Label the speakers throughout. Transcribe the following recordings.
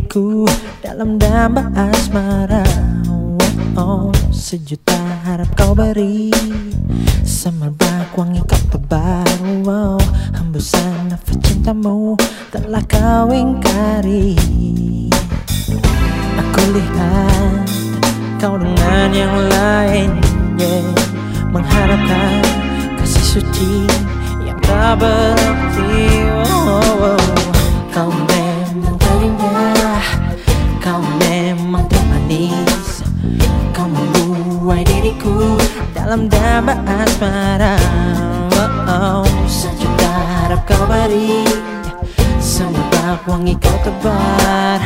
Speaker 1: diriku dalam damba asmara. Oh, oh, Sejuta harap kau beri Semerbak wangi kau tebar oh, Hembusan nafas cintamu telah kau ingkari. Aku lihat kau dengan yang lain yeah. Mengharapkan kasih suci yang tak berarti oh, dalam damba asmara oh, oh. Sejuta harap kau beri Semerbak wangi kau tebar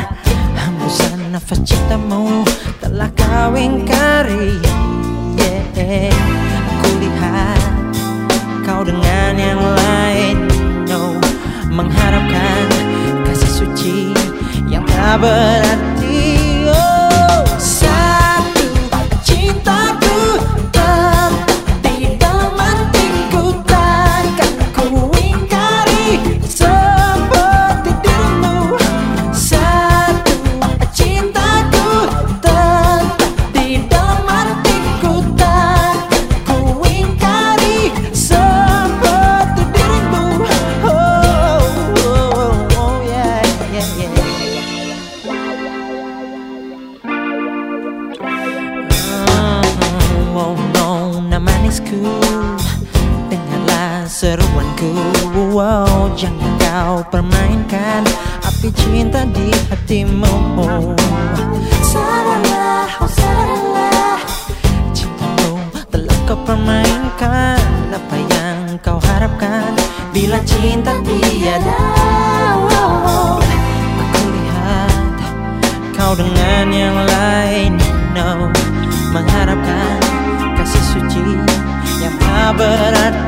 Speaker 1: Hembusan nafas cintamu telah kau ingkari yeah. Aku lihat kau dengan yang lain no. Mengharapkan kasih suci yang tak berarti no, nah manisku Dengarlah seruanku. Wow, Jangan kau permainkan Api cinta di hatimu. Sadarlah, oh sadarlah Cintamu telah kau permainkan. Apa yang kau harapkan? Bila cinta tiada. Aku lihat kau dengan yang lain. No mengharapkan suci yang tak berarti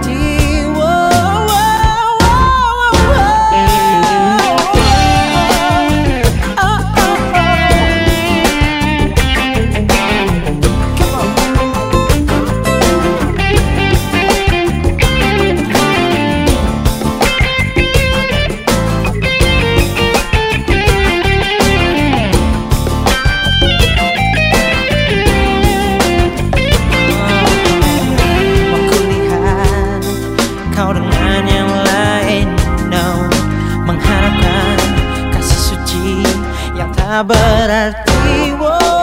Speaker 1: tak berarti wow.